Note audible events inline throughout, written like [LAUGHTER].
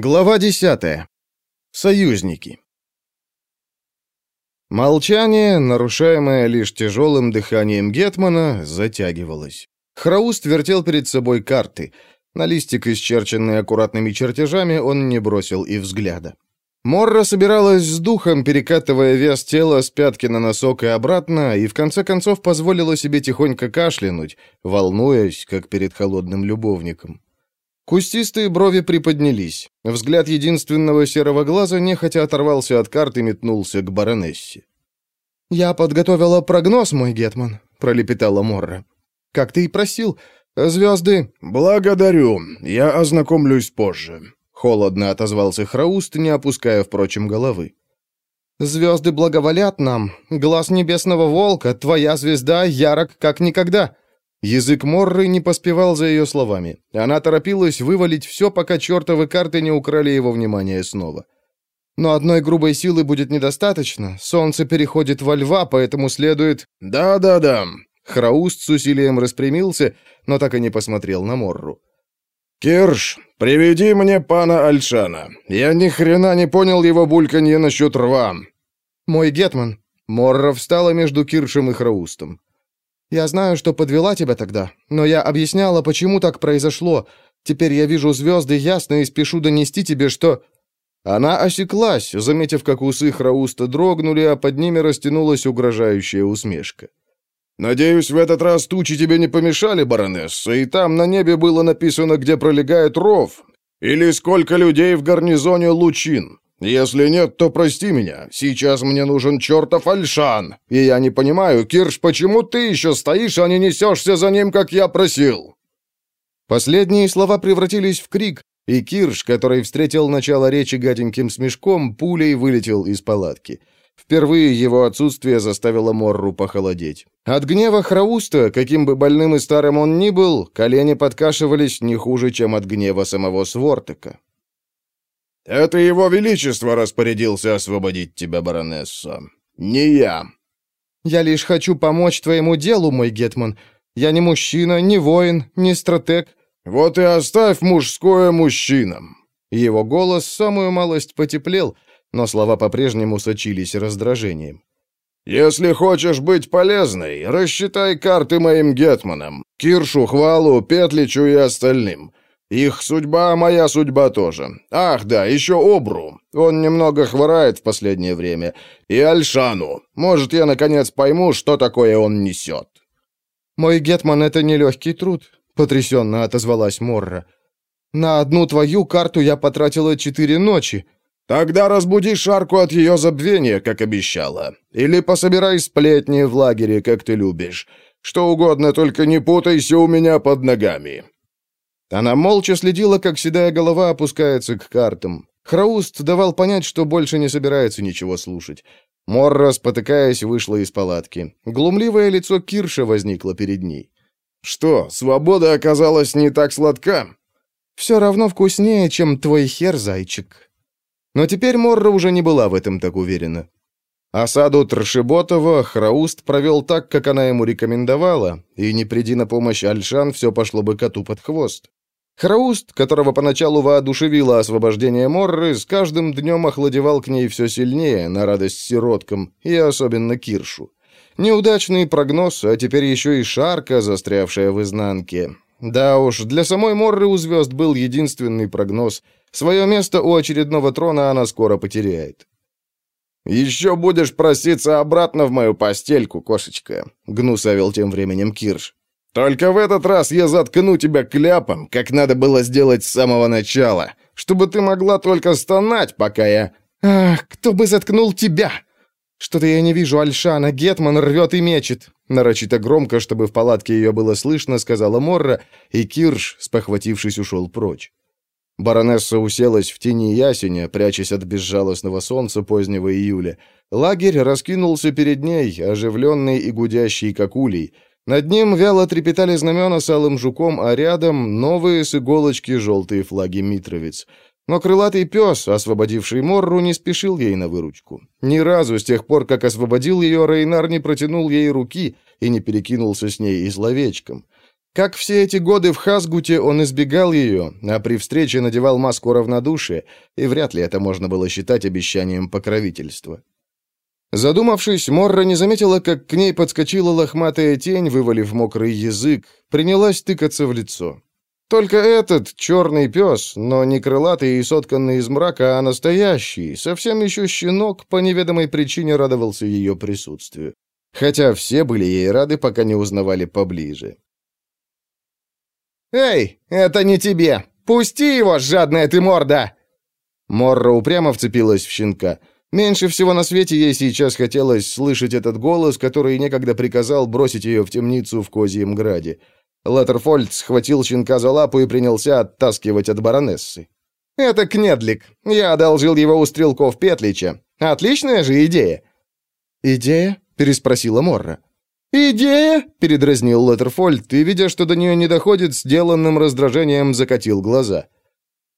Глава 10. Союзники. Молчание, нарушаемое лишь тяжелым дыханием Гетмана, затягивалось. Храуст вертел перед собой карты. На листик, исчерченный аккуратными чертежами, он не бросил и взгляда. Морра собиралась с духом, перекатывая вес тела с пятки на носок и обратно, и в конце концов позволила себе тихонько кашлянуть, волнуясь, как перед холодным любовником. Кустистые брови приподнялись. Взгляд единственного серого глаза нехотя оторвался от карты и метнулся к баронессе. «Я подготовила прогноз, мой гетман», — пролепетала Морра. «Как ты и просил. Звезды...» «Благодарю. Я ознакомлюсь позже», — холодно отозвался Храуст, не опуская, впрочем, головы. «Звезды благоволят нам. Глаз небесного волка, твоя звезда ярок, как никогда», Язык Морры не поспевал за ее словами. Она торопилась вывалить все, пока чертовы карты не украли его внимание снова. Но одной грубой силы будет недостаточно. Солнце переходит во льва, поэтому следует... «Да-да-да». Храуст с усилием распрямился, но так и не посмотрел на Морру. «Кирш, приведи мне пана Альшана. Я ни хрена не понял его бульканье насчет рва». «Мой гетман». Морра встала между Киршем и Храустом. Я знаю, что подвела тебя тогда, но я объясняла, почему так произошло. Теперь я вижу звезды ясно и спешу донести тебе, что...» Она осеклась, заметив, как усы Храуста дрогнули, а под ними растянулась угрожающая усмешка. «Надеюсь, в этот раз тучи тебе не помешали, баронесса, и там на небе было написано, где пролегает ров, или сколько людей в гарнизоне лучин. «Если нет, то прости меня. Сейчас мне нужен чертов Альшан. И я не понимаю, Кирш, почему ты еще стоишь, а не несешься за ним, как я просил?» Последние слова превратились в крик, и Кирш, который встретил начало речи гаденьким смешком, пулей вылетел из палатки. Впервые его отсутствие заставило Морру похолодеть. От гнева Храуста, каким бы больным и старым он ни был, колени подкашивались не хуже, чем от гнева самого Свортека. «Это его величество распорядился освободить тебя, баронесса. Не я». «Я лишь хочу помочь твоему делу, мой гетман. Я не мужчина, не воин, не стратег». «Вот и оставь мужское мужчинам». Его голос самую малость потеплел, но слова по-прежнему сочились раздражением. «Если хочешь быть полезной, рассчитай карты моим гетманам, Киршу, Хвалу, Петличу и остальным. Их судьба, моя судьба тоже. Ах, да, еще Обру. Он немного хворает в последнее время. И Альшану. Может, я наконец пойму, что такое он несет». «Мой Гетман — это нелегкий труд», — потрясенно отозвалась Морра. «На одну твою карту я потратила четыре ночи». «Тогда разбуди Шарку от ее забвения, как обещала. Или пособирай сплетни в лагере, как ты любишь. Что угодно, только не путайся у меня под ногами». Она молча следила, как седая голова опускается к картам. Храуст давал понять, что больше не собирается ничего слушать. Морра, спотыкаясь, вышла из палатки. Глумливое лицо Кирша возникло перед ней. «Что, свобода оказалась не так сладка?» «Все равно вкуснее, чем твой хер, зайчик». Но теперь Морра уже не была в этом так уверена. Осаду Тршеботова Храуст провел так, как она ему рекомендовала, и не приди на помощь Альшан, все пошло бы коту под хвост. Храуст, которого поначалу воодушевило освобождение Морры, с каждым днем охладевал к ней все сильнее, на радость сироткам, и особенно Киршу. Неудачный прогноз, а теперь еще и шарка, застрявшая в изнанке. Да уж, для самой Морры у звезд был единственный прогноз. Свое место у очередного трона она скоро потеряет. «Еще будешь проситься обратно в мою постельку, кошечка», — гнусавил тем временем Кирш. Только в этот раз я заткну тебя кляпом, как надо было сделать с самого начала, чтобы ты могла только стонать, пока я... Ах, кто бы заткнул тебя? Что-то я не вижу Альшана, Гетман рвет и мечет. Нарочито громко, чтобы в палатке ее было слышно, сказала Морра, и Кирш, спохватившись, ушел прочь. Баронесса уселась в тени ясеня, прячась от безжалостного солнца позднего июля. Лагерь раскинулся перед ней, оживленный и гудящий, как улей — над ним вяло трепетали знамена с алым жуком, а рядом новые с иголочки желтые флаги Митровиц. Но крылатый пес, освободивший Морру, не спешил ей на выручку. Ни разу с тех пор, как освободил ее, Рейнар не протянул ей руки и не перекинулся с ней и словечком. Как все эти годы в Хасгуте он избегал ее, а при встрече надевал маску равнодушия, и вряд ли это можно было считать обещанием покровительства. Задумавшись, Морра не заметила, как к ней подскочила лохматая тень, вывалив мокрый язык, принялась тыкаться в лицо. Только этот черный пес, но не крылатый и сотканный из мрака, а настоящий, совсем еще щенок, по неведомой причине радовался ее присутствию. Хотя все были ей рады, пока не узнавали поближе. «Эй, это не тебе! Пусти его, жадная ты морда!» Морра упрямо вцепилась в щенка. Меньше всего на свете ей сейчас хотелось слышать этот голос, который некогда приказал бросить ее в темницу в Козьем Граде. Леттерфольд схватил щенка за лапу и принялся оттаскивать от баронессы. «Это Кнедлик. Я одолжил его у стрелков Петлича. Отличная же идея!» «Идея?» — переспросила Морра. «Идея?» — передразнил Леттерфольд и, видя, что до нее не доходит, сделанным раздражением закатил глаза.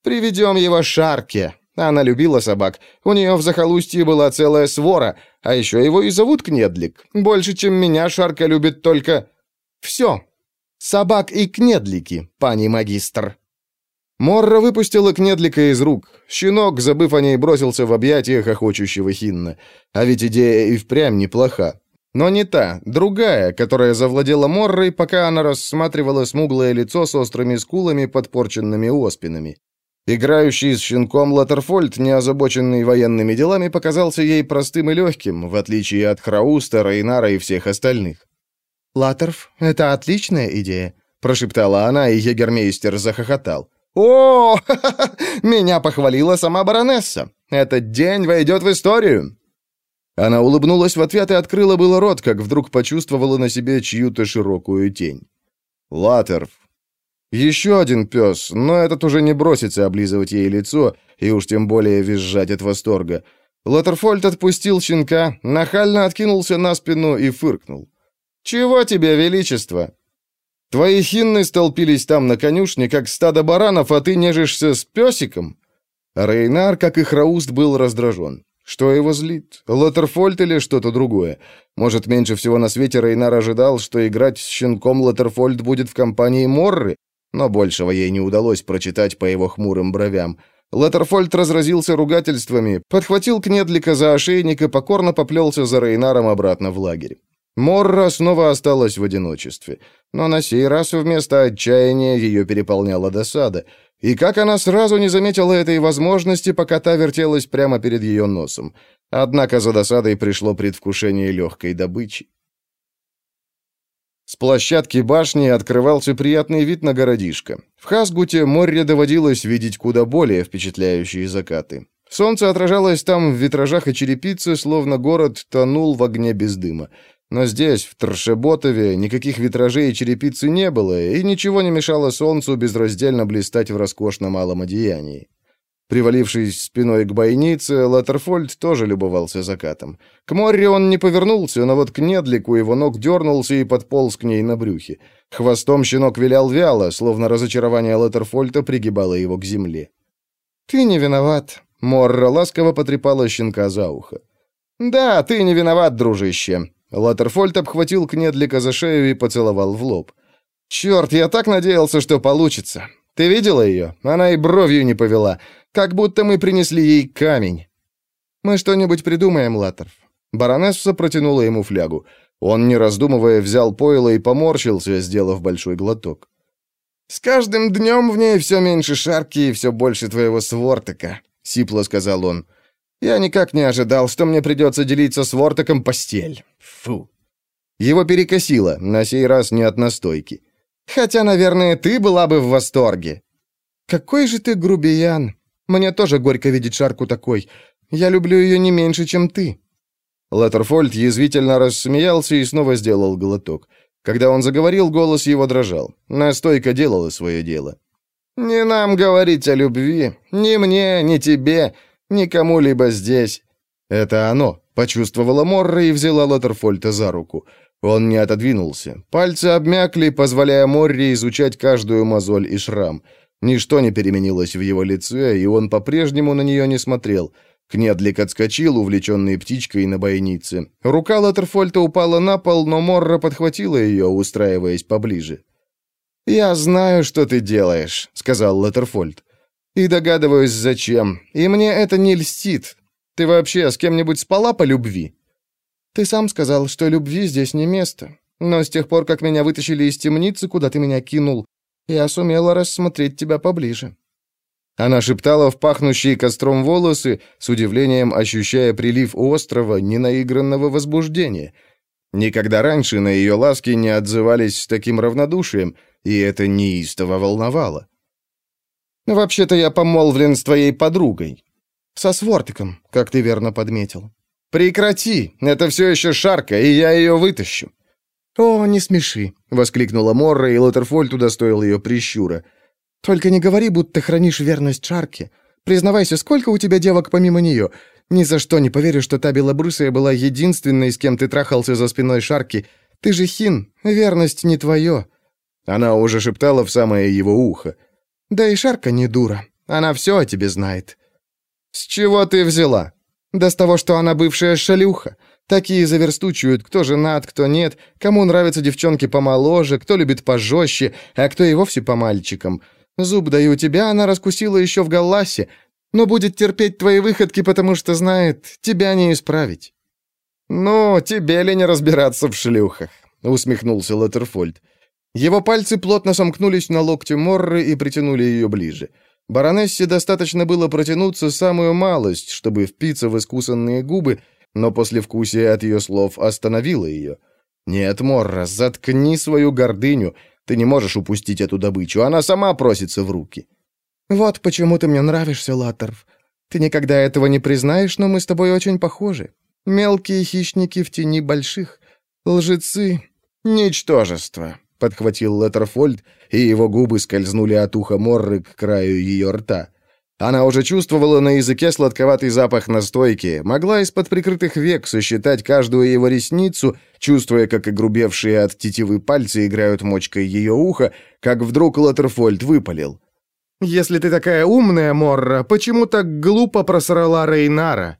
«Приведем его Шарке. Она любила собак. У нее в захолустье была целая свора, а еще его и зовут Кнедлик. Больше, чем меня, Шарка любит только... Все. Собак и Кнедлики, пани магистр». Морра выпустила Кнедлика из рук. Щенок, забыв о ней, бросился в объятия хохочущего Хинна. А ведь идея и впрямь неплоха. Но не та, другая, которая завладела Моррой, пока она рассматривала смуглое лицо с острыми скулами, подпорченными оспинами. Играющий с щенком Латерфольд, не озабоченный военными делами, показался ей простым и легким, в отличие от Храуста, Рейнара и всех остальных. «Латерф, это отличная идея», — прошептала она, и егермейстер захохотал. «О, [LAUGHS] меня похвалила сама баронесса. Этот день войдет в историю». Она улыбнулась в ответ и открыла было рот, как вдруг почувствовала на себе чью-то широкую тень. «Латерф, еще один пес, но этот уже не бросится облизывать ей лицо и уж тем более визжать от восторга. Латерфольд отпустил щенка, нахально откинулся на спину и фыркнул. «Чего тебе, Величество?» «Твои хинны столпились там на конюшне, как стадо баранов, а ты нежишься с песиком?» Рейнар, как и Храуст, был раздражен. Что его злит? Латерфольд или что-то другое? Может, меньше всего на свете Рейнар ожидал, что играть с щенком Латерфольд будет в компании Морры, но большего ей не удалось прочитать по его хмурым бровям. Леттерфольд разразился ругательствами, подхватил Кнедлика за ошейник и покорно поплелся за Рейнаром обратно в лагерь. Морра снова осталась в одиночестве, но на сей раз вместо отчаяния ее переполняла досада. И как она сразу не заметила этой возможности, пока та вертелась прямо перед ее носом. Однако за досадой пришло предвкушение легкой добычи. С площадки башни открывался приятный вид на городишко. В Хасгуте море доводилось видеть куда более впечатляющие закаты. Солнце отражалось там в витражах и черепице, словно город тонул в огне без дыма. Но здесь, в Торшеботове, никаких витражей и черепицы не было, и ничего не мешало солнцу безраздельно блистать в роскошном малом одеянии. Привалившись спиной к бойнице, Латерфольд тоже любовался закатом. К морю он не повернулся, но вот к Недлику его ног дернулся и подполз к ней на брюхе. Хвостом щенок вилял вяло, словно разочарование Латерфольда пригибало его к земле. «Ты не виноват», — Морра ласково потрепала щенка за ухо. «Да, ты не виноват, дружище». Латерфольд обхватил Кнедлика за шею и поцеловал в лоб. «Черт, я так надеялся, что получится. Ты видела ее? Она и бровью не повела. Как будто мы принесли ей камень. Мы что-нибудь придумаем, Латерф. Баронесса протянула ему флягу. Он, не раздумывая, взял пойло и поморщился, сделав большой глоток. «С каждым днем в ней все меньше шарки и все больше твоего свортака», — сипло сказал он. «Я никак не ожидал, что мне придется делиться с Вортаком постель. Фу». Его перекосило, на сей раз не от настойки. «Хотя, наверное, ты была бы в восторге». «Какой же ты грубиян!» Мне тоже горько видеть Шарку такой. Я люблю ее не меньше, чем ты». Леттерфольд язвительно рассмеялся и снова сделал глоток. Когда он заговорил, голос его дрожал. Настойка делала свое дело. «Не нам говорить о любви. Ни мне, ни тебе, ни кому-либо здесь». «Это оно», — почувствовала Морра и взяла Лоттерфольта за руку. Он не отодвинулся. Пальцы обмякли, позволяя Морре изучать каждую мозоль и шрам. Ничто не переменилось в его лице, и он по-прежнему на нее не смотрел. Кнедлик отскочил, увлеченный птичкой на бойнице. Рука Латерфольта упала на пол, но Морра подхватила ее, устраиваясь поближе. «Я знаю, что ты делаешь», — сказал Леттерфольд. «И догадываюсь, зачем. И мне это не льстит. Ты вообще с кем-нибудь спала по любви?» «Ты сам сказал, что любви здесь не место. Но с тех пор, как меня вытащили из темницы, куда ты меня кинул, я сумела рассмотреть тебя поближе». Она шептала в пахнущие костром волосы, с удивлением ощущая прилив острого, ненаигранного возбуждения. Никогда раньше на ее ласки не отзывались с таким равнодушием, и это неистово волновало. «Вообще-то я помолвлен с твоей подругой. Со свортиком, как ты верно подметил. Прекрати, это все еще шарка, и я ее вытащу». «О, не смеши», — воскликнула Морра, и Лоттерфольд удостоил ее прищура. «Только не говори, будто хранишь верность Шарке. Признавайся, сколько у тебя девок помимо нее? Ни за что не поверю, что та белобрысая была единственной, с кем ты трахался за спиной Шарки. Ты же хин, верность не твое». Она уже шептала в самое его ухо. «Да и Шарка не дура. Она все о тебе знает». «С чего ты взяла?» «Да с того, что она бывшая шалюха. Такие заверстучивают, кто женат, кто нет, кому нравятся девчонки помоложе, кто любит пожестче, а кто и вовсе по мальчикам. Зуб даю тебя, она раскусила еще в Галласе, но будет терпеть твои выходки, потому что знает, тебя не исправить». «Ну, тебе ли не разбираться в шлюхах?» — усмехнулся Лоттерфольд. Его пальцы плотно сомкнулись на локте Морры и притянули ее ближе. Баронессе достаточно было протянуться самую малость, чтобы впиться в искусанные губы, но послевкусие от ее слов остановило ее. «Нет, Морра, заткни свою гордыню. Ты не можешь упустить эту добычу, она сама просится в руки». «Вот почему ты мне нравишься, Латтерв. Ты никогда этого не признаешь, но мы с тобой очень похожи. Мелкие хищники в тени больших. Лжецы. Ничтожество», — подхватил Леттерфольд, и его губы скользнули от уха Морры к краю ее рта. Она уже чувствовала на языке сладковатый запах настойки, могла из-под прикрытых век сосчитать каждую его ресницу, чувствуя, как огрубевшие от тетивы пальцы играют мочкой ее уха, как вдруг Лоттерфольд выпалил. «Если ты такая умная, Морра, почему так глупо просрала Рейнара?»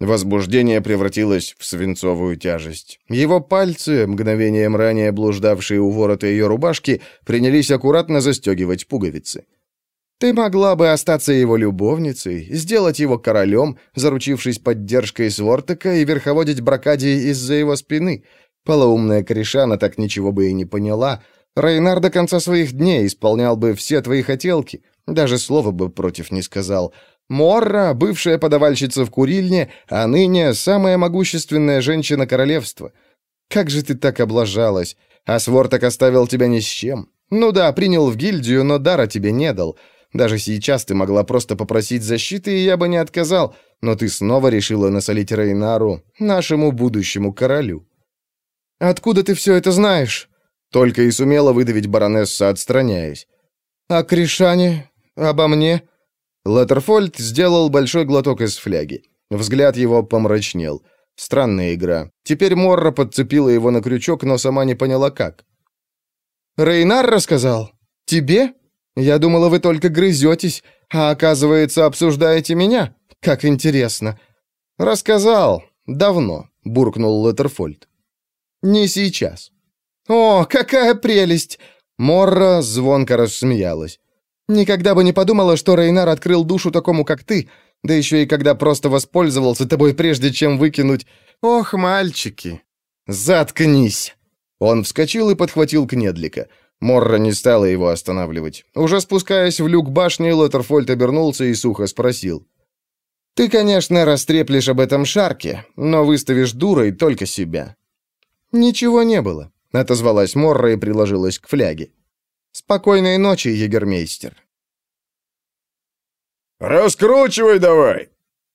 Возбуждение превратилось в свинцовую тяжесть. Его пальцы, мгновением ранее блуждавшие у ворота ее рубашки, принялись аккуратно застегивать пуговицы. «Ты могла бы остаться его любовницей, сделать его королем, заручившись поддержкой Свортека и верховодить Бракадией из-за его спины. Полоумная Кришана так ничего бы и не поняла, Рейнар до конца своих дней исполнял бы все твои хотелки, даже слова бы против не сказал. Морра, бывшая подавальщица в курильне, а ныне самая могущественная женщина королевства. Как же ты так облажалась? А Сворток оставил тебя ни с чем. Ну да, принял в гильдию, но дара тебе не дал. Даже сейчас ты могла просто попросить защиты, и я бы не отказал, но ты снова решила насолить Рейнару, нашему будущему королю. Откуда ты все это знаешь? Только и сумела выдавить баронесса, отстраняясь. «О Кришане? Обо мне?» Леттерфольд сделал большой глоток из фляги. Взгляд его помрачнел. Странная игра. Теперь Морра подцепила его на крючок, но сама не поняла, как. «Рейнар рассказал? Тебе? Я думала, вы только грызетесь, а оказывается, обсуждаете меня? Как интересно!» «Рассказал. Давно», — буркнул Леттерфольд. «Не сейчас». «О, какая прелесть!» Морра звонко рассмеялась. «Никогда бы не подумала, что Рейнар открыл душу такому, как ты, да еще и когда просто воспользовался тобой, прежде чем выкинуть. Ох, мальчики!» «Заткнись!» Он вскочил и подхватил Кнедлика. Морра не стала его останавливать. Уже спускаясь в люк башни, Лоттерфольд обернулся и сухо спросил. «Ты, конечно, растреплешь об этом Шарке, но выставишь дурой только себя». Ничего не было. Отозвалась Морра и приложилась к фляге. «Спокойной ночи, егермейстер». «Раскручивай давай!»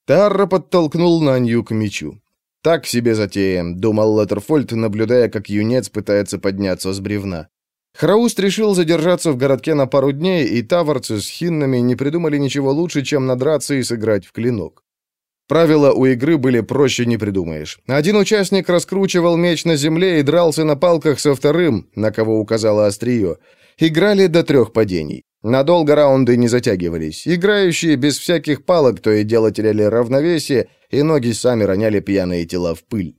Тарра подтолкнул Нанью к мечу. «Так себе затеем», — думал Леттерфольд, наблюдая, как юнец пытается подняться с бревна. Храуст решил задержаться в городке на пару дней, и таварцы с хиннами не придумали ничего лучше, чем надраться и сыграть в клинок. Правила у игры были проще не придумаешь. Один участник раскручивал меч на земле и дрался на палках со вторым, на кого указало острие. Играли до трех падений. Надолго раунды не затягивались. Играющие без всяких палок то и дело теряли равновесие, и ноги сами роняли пьяные тела в пыль.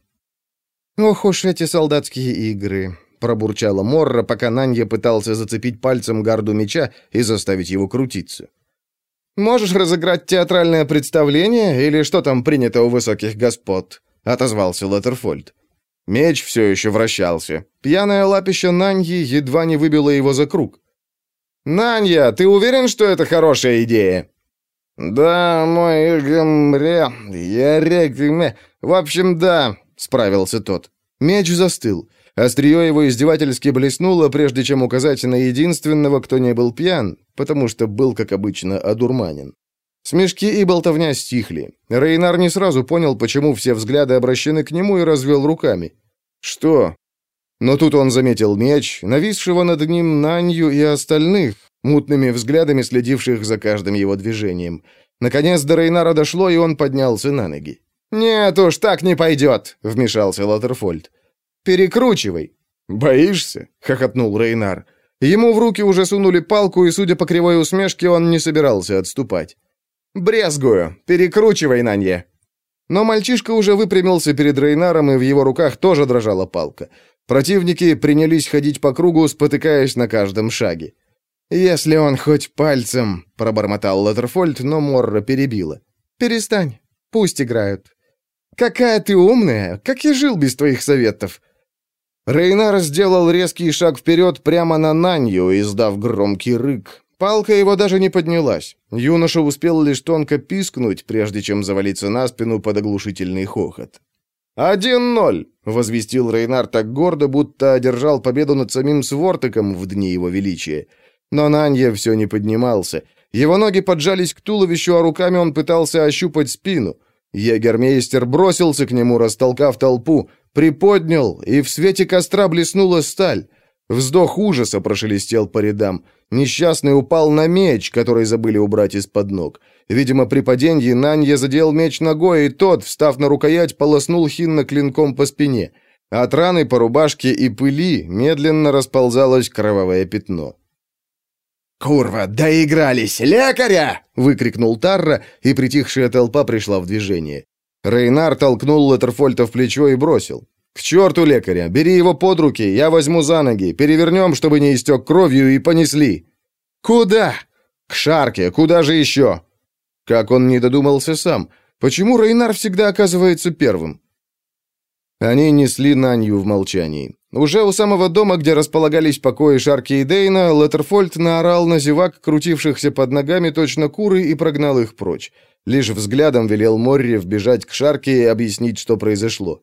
Ох уж эти солдатские игры. — пробурчала Морра, пока Нанья пытался зацепить пальцем гарду меча и заставить его крутиться. «Можешь разыграть театральное представление, или что там принято у высоких господ?» — отозвался Леттерфольд. Меч все еще вращался. Пьяная лапища Наньи едва не выбила его за круг. «Нанья, ты уверен, что это хорошая идея?» «Да, мой гамре, я рек... В общем, да», — справился тот. Меч застыл. Острие его издевательски блеснуло, прежде чем указать на единственного, кто не был пьян, потому что был, как обычно, одурманен. Смешки и болтовня стихли. Рейнар не сразу понял, почему все взгляды обращены к нему, и развел руками. «Что?» Но тут он заметил меч, нависшего над ним Нанью и остальных, мутными взглядами следивших за каждым его движением. Наконец до Рейнара дошло, и он поднялся на ноги. «Нет уж, так не пойдет», — вмешался Лоттерфольд. «Перекручивай». «Боишься?» — хохотнул Рейнар. Ему в руки уже сунули палку, и, судя по кривой усмешке, он не собирался отступать. «Брезгую! Перекручивай, Нанье!» Но мальчишка уже выпрямился перед Рейнаром, и в его руках тоже дрожала палка. Противники принялись ходить по кругу, спотыкаясь на каждом шаге. «Если он хоть пальцем...» — пробормотал Леттерфольд, но Морра перебила. «Перестань. Пусть играют. Какая ты умная! Как я жил без твоих советов!» Рейнар сделал резкий шаг вперед прямо на Нанью, издав громкий рык. Палка его даже не поднялась. Юноша успел лишь тонко пискнуть, прежде чем завалиться на спину под оглушительный хохот. «Один ноль!» — возвестил Рейнар так гордо, будто одержал победу над самим Свортеком в дни его величия. Но Нанья все не поднимался. Его ноги поджались к туловищу, а руками он пытался ощупать спину. Егермейстер бросился к нему, растолкав толпу, приподнял, и в свете костра блеснула сталь. Вздох ужаса прошелестел по рядам. Несчастный упал на меч, который забыли убрать из-под ног. Видимо, при падении Нанья задел меч ногой, и тот, встав на рукоять, полоснул Хинна клинком по спине. От раны по рубашке и пыли медленно расползалось кровавое пятно. «Курва, доигрались! Лекаря!» — выкрикнул Тарра, и притихшая толпа пришла в движение. Рейнар толкнул Леттерфольта в плечо и бросил. «К черту лекаря! Бери его под руки, я возьму за ноги, перевернем, чтобы не истек кровью, и понесли!» «Куда?» «К шарке, куда же еще?» Как он не додумался сам? Почему Рейнар всегда оказывается первым? Они несли Нанью в молчании. Уже у самого дома, где располагались покои Шарки и Дейна, Леттерфольд наорал на зевак, крутившихся под ногами точно куры, и прогнал их прочь. Лишь взглядом велел Морри вбежать к Шарке и объяснить, что произошло.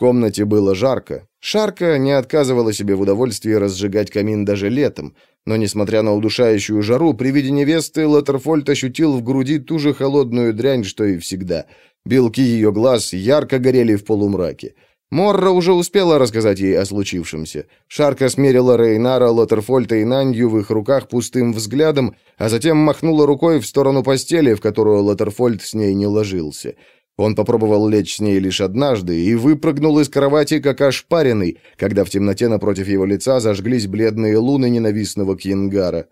Комнате было жарко. Шарка не отказывала себе в удовольствии разжигать камин даже летом, но, несмотря на удушающую жару, при виде невесты Латерфольд ощутил в груди ту же холодную дрянь, что и всегда. Белки ее глаз ярко горели в полумраке. Морра уже успела рассказать ей о случившемся. Шарка смерила Рейнара, Лотерфольта и Нанью в их руках пустым взглядом, а затем махнула рукой в сторону постели, в которую Лотерфольд с ней не ложился. Он попробовал лечь с ней лишь однажды и выпрыгнул из кровати, как ошпаренный, когда в темноте напротив его лица зажглись бледные луны ненавистного Кингара.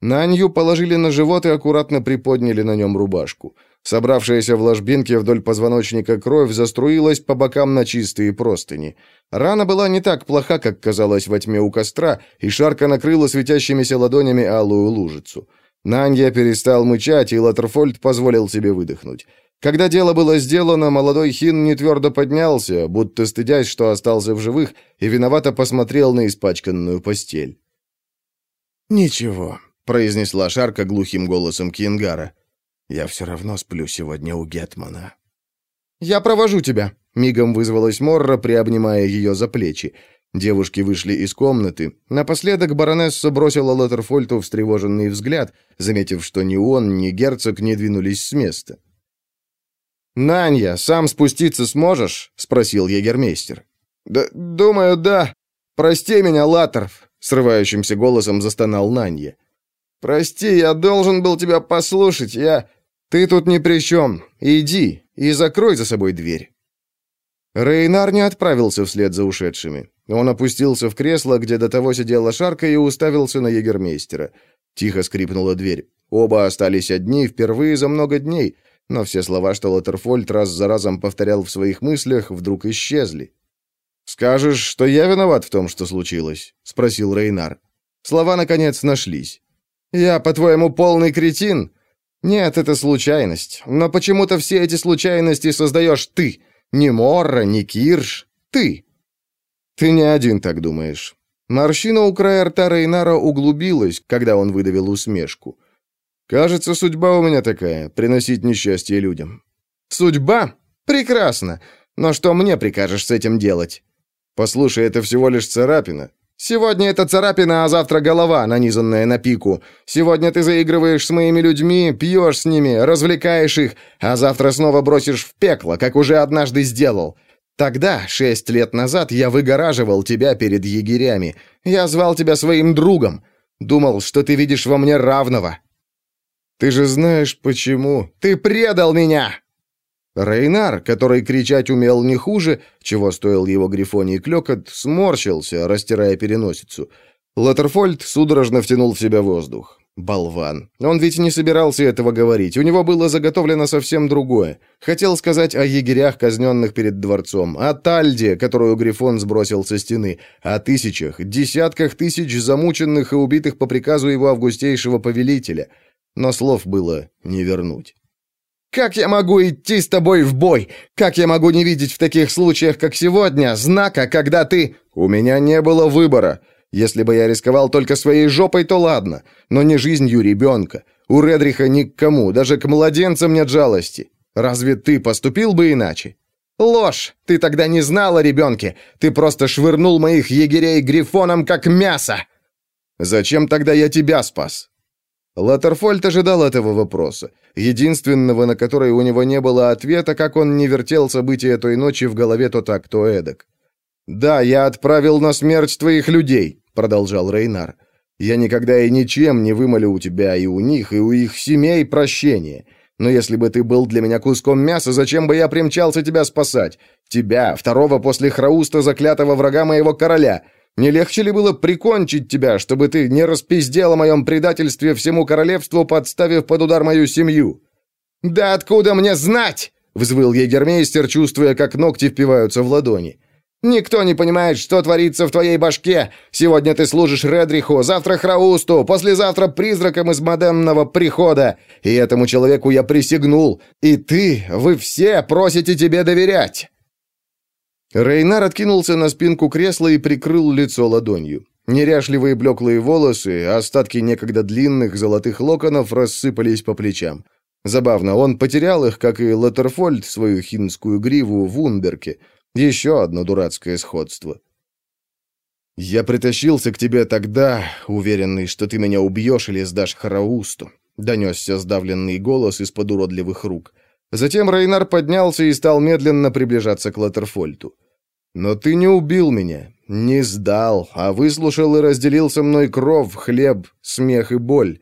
Нанью положили на живот и аккуратно приподняли на нем рубашку. Собравшаяся в ложбинке вдоль позвоночника кровь заструилась по бокам на чистые простыни. Рана была не так плоха, как казалось во тьме у костра, и шарка накрыла светящимися ладонями алую лужицу. Нанья перестал мычать, и Латерфольд позволил себе выдохнуть. Когда дело было сделано, молодой Хин не твердо поднялся, будто стыдясь, что остался в живых, и виновато посмотрел на испачканную постель. «Ничего», — произнесла Шарка глухим голосом Кингара. «Я все равно сплю сегодня у Гетмана». «Я провожу тебя», — мигом вызвалась Морра, приобнимая ее за плечи. Девушки вышли из комнаты. Напоследок баронесса бросила Лоттерфольту встревоженный взгляд, заметив, что ни он, ни герцог не двинулись с места. «Нанья, сам спуститься сможешь?» — спросил егермейстер. «Да, думаю, да. Прости меня, Латеров», — срывающимся голосом застонал Нанья. «Прости, я должен был тебя послушать, я...» «Ты тут ни при чем. Иди и закрой за собой дверь». Рейнар не отправился вслед за ушедшими. Он опустился в кресло, где до того сидела шарка, и уставился на егермейстера. Тихо скрипнула дверь. Оба остались одни впервые за много дней, но все слова, что Латерфольд раз за разом повторял в своих мыслях, вдруг исчезли. «Скажешь, что я виноват в том, что случилось?» — спросил Рейнар. Слова, наконец, нашлись. «Я, по-твоему, полный кретин?» «Нет, это случайность. Но почему-то все эти случайности создаешь ты. Не Морра, не Кирш. Ты». «Ты не один так думаешь». Морщина у края рта Рейнара углубилась, когда он выдавил усмешку. «Кажется, судьба у меня такая — приносить несчастье людям». «Судьба? Прекрасно. Но что мне прикажешь с этим делать?» «Послушай, это всего лишь царапина. Сегодня это царапина, а завтра голова, нанизанная на пику. Сегодня ты заигрываешь с моими людьми, пьешь с ними, развлекаешь их, а завтра снова бросишь в пекло, как уже однажды сделал. Тогда, шесть лет назад, я выгораживал тебя перед егерями. Я звал тебя своим другом. Думал, что ты видишь во мне равного. Ты же знаешь, почему. Ты предал меня!» Рейнар, который кричать умел не хуже, чего стоил его грифоний клёкот, сморщился, растирая переносицу. Латерфольд судорожно втянул в себя воздух. Болван. Он ведь не собирался этого говорить. У него было заготовлено совсем другое. Хотел сказать о егерях, казненных перед дворцом, о Тальде, которую Грифон сбросил со стены, о тысячах, десятках тысяч замученных и убитых по приказу его августейшего повелителя. Но слов было не вернуть. Как я могу идти с тобой в бой? Как я могу не видеть в таких случаях, как сегодня, знака, когда ты... У меня не было выбора. Если бы я рисковал только своей жопой, то ладно, но не жизнью ребенка. У Редриха ни к кому, даже к младенцам нет жалости. Разве ты поступил бы иначе? Ложь! Ты тогда не знал о ребенке. Ты просто швырнул моих егерей грифоном, как мясо. Зачем тогда я тебя спас? Латерфольд ожидал этого вопроса, единственного, на который у него не было ответа, как он не вертел события той ночи в голове то так, то эдак. «Да, я отправил на смерть твоих людей», — продолжал Рейнар. «Я никогда и ничем не вымолю у тебя и у них, и у их семей прощения. Но если бы ты был для меня куском мяса, зачем бы я примчался тебя спасать? Тебя, второго после Храуста заклятого врага моего короля. Не легче ли было прикончить тебя, чтобы ты не распиздел о моем предательстве всему королевству, подставив под удар мою семью?» «Да откуда мне знать?» — взвыл егермейстер, чувствуя, как ногти впиваются в ладони. «Никто не понимает, что творится в твоей башке. Сегодня ты служишь Редриху, завтра Храусту, послезавтра призракам из модемного прихода. И этому человеку я присягнул. И ты, вы все просите тебе доверять». Рейнар откинулся на спинку кресла и прикрыл лицо ладонью. Неряшливые блеклые волосы, остатки некогда длинных золотых локонов рассыпались по плечам. Забавно, он потерял их, как и Латерфольд, свою хинскую гриву в Унберке. Еще одно дурацкое сходство. «Я притащился к тебе тогда, уверенный, что ты меня убьешь или сдашь Хараусту», — донесся сдавленный голос из-под уродливых рук. Затем Рейнар поднялся и стал медленно приближаться к Латерфольту. «Но ты не убил меня, не сдал, а выслушал и разделил со мной кров, хлеб, смех и боль.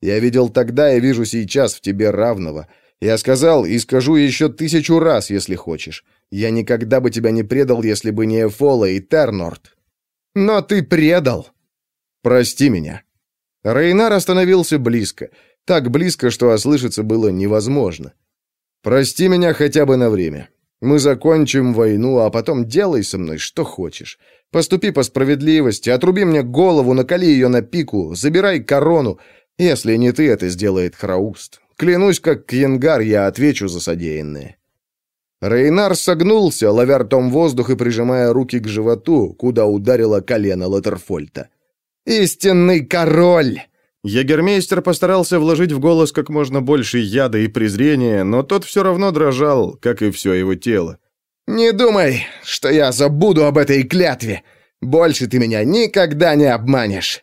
Я видел тогда и вижу сейчас в тебе равного. Я сказал и скажу еще тысячу раз, если хочешь. Я никогда бы тебя не предал, если бы не Эфола и Тернорд. Но ты предал! Прости меня». Рейнар остановился близко, так близко, что ослышаться было невозможно. Прости меня хотя бы на время. Мы закончим войну, а потом делай со мной что хочешь. Поступи по справедливости, отруби мне голову, накали ее на пику, забирай корону. Если не ты, это сделает Храуст. Клянусь, как Кьенгар, я отвечу за содеянное». Рейнар согнулся, ловя ртом воздух и прижимая руки к животу, куда ударило колено Латерфольта. «Истинный король!» Егермейстер постарался вложить в голос как можно больше яда и презрения, но тот все равно дрожал, как и все его тело. «Не думай, что я забуду об этой клятве! Больше ты меня никогда не обманешь!»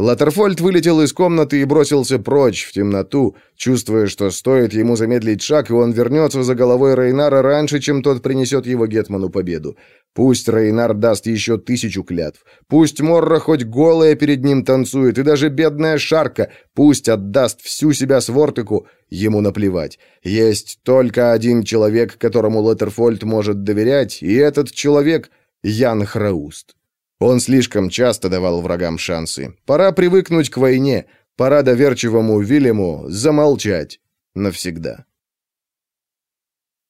Латерфольд вылетел из комнаты и бросился прочь, в темноту, чувствуя, что стоит ему замедлить шаг, и он вернется за головой Рейнара раньше, чем тот принесет его Гетману победу. Пусть Рейнар даст еще тысячу клятв. Пусть Морра хоть голая перед ним танцует, и даже бедная Шарка, пусть отдаст всю себя Свортыку, ему наплевать. Есть только один человек, которому Латерфольд может доверять, и этот человек — Ян Храуст. Он слишком часто давал врагам шансы. Пора привыкнуть к войне, пора доверчивому Вильяму замолчать навсегда.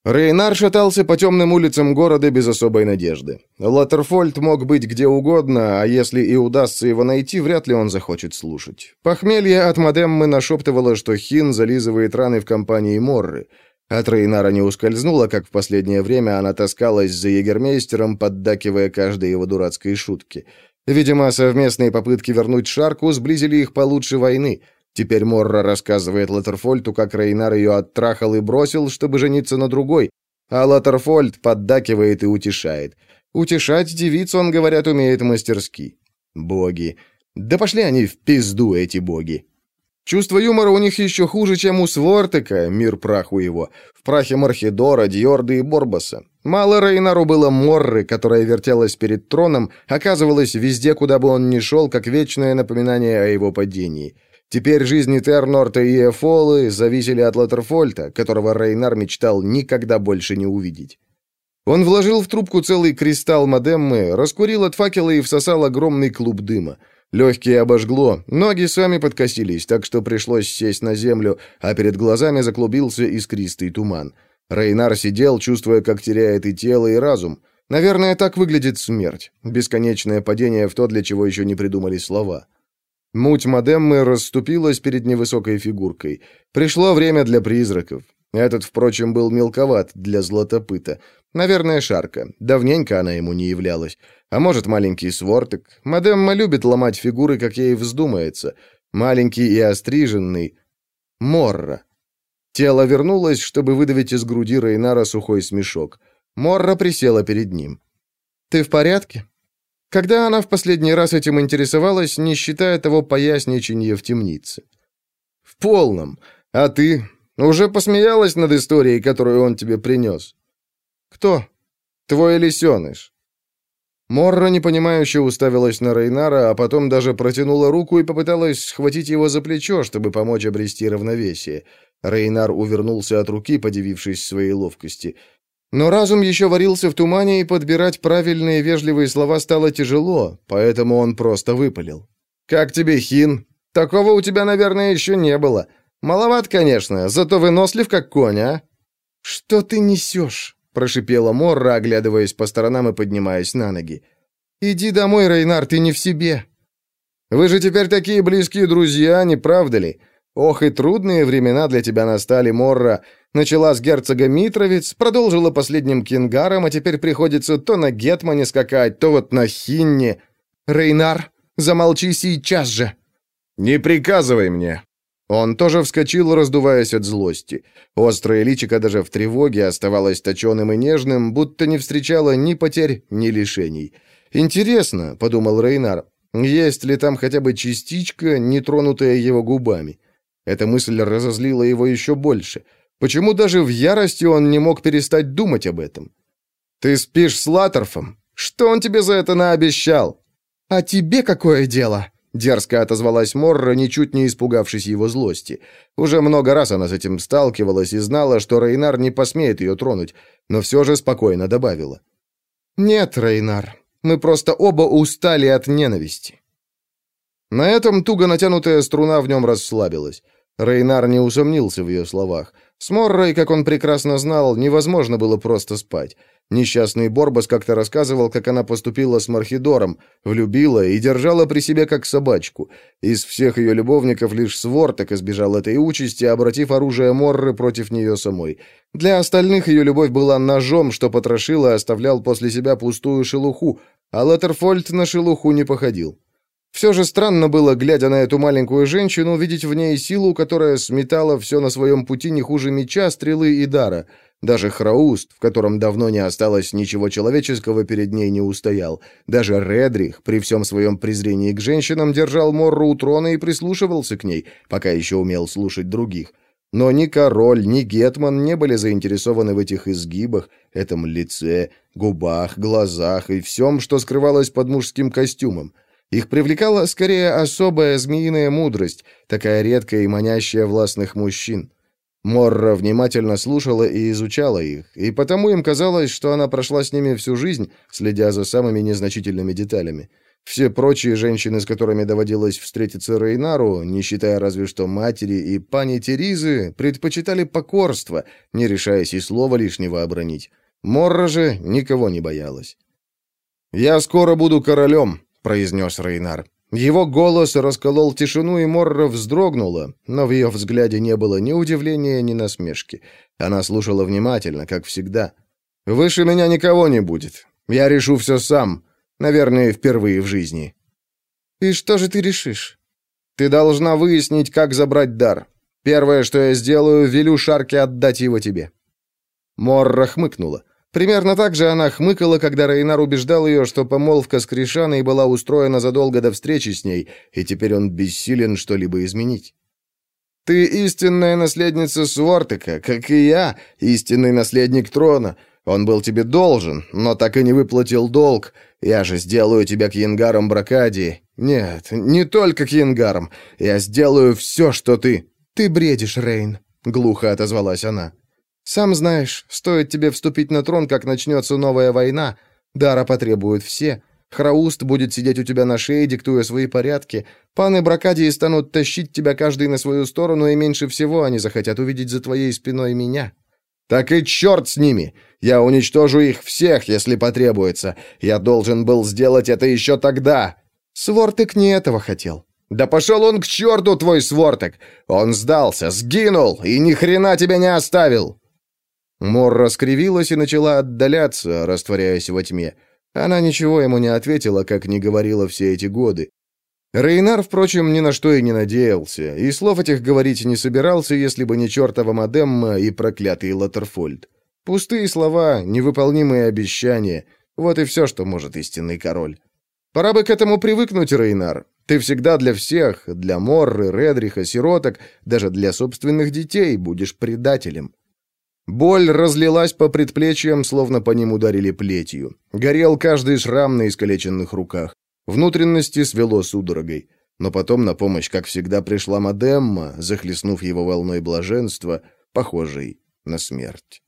Рейнар шатался по темным улицам города без особой надежды. Латерфольд мог быть где угодно, а если и удастся его найти, вряд ли он захочет слушать. Похмелье от Мадеммы нашептывало, что Хин зализывает раны в компании Морры. От Рейнара не ускользнуло, как в последнее время она таскалась за егермейстером, поддакивая каждой его дурацкой шутке. Видимо, совместные попытки вернуть Шарку сблизили их получше войны — Теперь Морра рассказывает Латерфольту, как Рейнар ее оттрахал и бросил, чтобы жениться на другой, а Латерфольд поддакивает и утешает. Утешать девиц, он, говорят, умеет мастерски. Боги. Да пошли они в пизду, эти боги. Чувство юмора у них еще хуже, чем у Свортека, мир праху его, в прахе Мархидора, Дьорда и Борбаса. Мало Рейнару было Морры, которая вертелась перед троном, оказывалась везде, куда бы он ни шел, как вечное напоминание о его падении — Теперь жизни Тернорта и Эфолы зависели от Латерфольта, которого Рейнар мечтал никогда больше не увидеть. Он вложил в трубку целый кристалл модеммы, раскурил от факела и всосал огромный клуб дыма. Легкие обожгло, ноги сами подкосились, так что пришлось сесть на землю, а перед глазами заклубился искристый туман. Рейнар сидел, чувствуя, как теряет и тело, и разум. Наверное, так выглядит смерть. Бесконечное падение в то, для чего еще не придумали слова. Муть модеммы расступилась перед невысокой фигуркой. Пришло время для призраков. Этот, впрочем, был мелковат для златопыта. Наверное, Шарка. Давненько она ему не являлась. А может, маленький сворток. Модемма любит ломать фигуры, как ей вздумается. Маленький и остриженный. Морра. Тело вернулось, чтобы выдавить из груди Рейнара сухой смешок. Морра присела перед ним. «Ты в порядке?» Когда она в последний раз этим интересовалась, не считая того поясничания в темнице? В полном. А ты уже посмеялась над историей, которую он тебе принес? Кто? Твой лисеныш. Морра непонимающе уставилась на Рейнара, а потом даже протянула руку и попыталась схватить его за плечо, чтобы помочь обрести равновесие. Рейнар увернулся от руки, подивившись своей ловкости. Но разум еще варился в тумане, и подбирать правильные вежливые слова стало тяжело, поэтому он просто выпалил. «Как тебе, Хин? Такого у тебя, наверное, еще не было. Маловат, конечно, зато вынослив, как конь, а?» «Что ты несешь?» — прошипела Морра, оглядываясь по сторонам и поднимаясь на ноги. «Иди домой, Рейнар, ты не в себе». «Вы же теперь такие близкие друзья, не правда ли? Ох, и трудные времена для тебя настали, Морра. Начала с герцога Митровец, продолжила последним кингаром, а теперь приходится то на Гетмане скакать, то вот на Хинне. Рейнар, замолчи сейчас же!» «Не приказывай мне!» Он тоже вскочил, раздуваясь от злости. Острое личико даже в тревоге оставалось точеным и нежным, будто не встречало ни потерь, ни лишений. «Интересно», — подумал Рейнар, — «есть ли там хотя бы частичка, не тронутая его губами?» Эта мысль разозлила его еще больше — Почему даже в ярости он не мог перестать думать об этом? «Ты спишь с Латерфом? Что он тебе за это наобещал?» «А тебе какое дело?» Дерзко отозвалась Морра, ничуть не испугавшись его злости. Уже много раз она с этим сталкивалась и знала, что Рейнар не посмеет ее тронуть, но все же спокойно добавила. «Нет, Рейнар, мы просто оба устали от ненависти». На этом туго натянутая струна в нем расслабилась. Рейнар не усомнился в ее словах. С Моррой, как он прекрасно знал, невозможно было просто спать. Несчастный Борбас как-то рассказывал, как она поступила с Мархидором, влюбила и держала при себе как собачку. Из всех ее любовников лишь Свортек избежал этой участи, обратив оружие Морры против нее самой. Для остальных ее любовь была ножом, что потрошил и оставлял после себя пустую шелуху, а Леттерфольд на шелуху не походил. Все же странно было, глядя на эту маленькую женщину, видеть в ней силу, которая сметала все на своем пути не хуже меча, стрелы и дара. Даже Храуст, в котором давно не осталось ничего человеческого, перед ней не устоял. Даже Редрих, при всем своем презрении к женщинам, держал Морру у трона и прислушивался к ней, пока еще умел слушать других. Но ни король, ни гетман не были заинтересованы в этих изгибах, этом лице, губах, глазах и всем, что скрывалось под мужским костюмом. Их привлекала скорее особая змеиная мудрость, такая редкая и манящая властных мужчин. Морра внимательно слушала и изучала их, и потому им казалось, что она прошла с ними всю жизнь, следя за самыми незначительными деталями. Все прочие женщины, с которыми доводилось встретиться Рейнару, не считая разве что матери и пани Теризы, предпочитали покорство, не решаясь и слова лишнего обронить. Морра же никого не боялась. «Я скоро буду королем», — произнес Рейнар. Его голос расколол тишину, и Морра вздрогнула, но в ее взгляде не было ни удивления, ни насмешки. Она слушала внимательно, как всегда. «Выше меня никого не будет. Я решу все сам. Наверное, впервые в жизни». «И что же ты решишь?» «Ты должна выяснить, как забрать дар. Первое, что я сделаю, велю Шарке отдать его тебе». Морра хмыкнула. Примерно так же она хмыкала, когда Рейнар убеждал ее, что помолвка с Кришаной была устроена задолго до встречи с ней, и теперь он бессилен что-либо изменить. «Ты истинная наследница Свортека, как и я, истинный наследник трона. Он был тебе должен, но так и не выплатил долг. Я же сделаю тебя кьянгаром Бракадии. Нет, не только кьянгаром. Я сделаю все, что ты...» «Ты бредишь, Рейн», — глухо отозвалась она. Сам знаешь, стоит тебе вступить на трон, как начнется новая война. Дара потребуют все. Храуст будет сидеть у тебя на шее, диктуя свои порядки. Паны Бракадии станут тащить тебя каждый на свою сторону, и меньше всего они захотят увидеть за твоей спиной меня. Так и черт с ними! Я уничтожу их всех, если потребуется. Я должен был сделать это еще тогда. Свортек не этого хотел. Да пошел он к черту, твой свортек! Он сдался, сгинул и ни хрена тебя не оставил. Мор раскривилась и начала отдаляться, растворяясь во тьме. Она ничего ему не ответила, как не говорила все эти годы. Рейнар, впрочем, ни на что и не надеялся, и слов этих говорить не собирался, если бы не чертова Мадемма и проклятый Латерфольд. Пустые слова, невыполнимые обещания — вот и все, что может истинный король. Пора бы к этому привыкнуть, Рейнар. Ты всегда для всех, для Морры, Редриха, сироток, даже для собственных детей будешь предателем. Боль разлилась по предплечьям, словно по ним ударили плетью. Горел каждый шрам на искалеченных руках. Внутренности свело судорогой. Но потом на помощь, как всегда, пришла Мадемма, захлестнув его волной блаженства, похожей на смерть.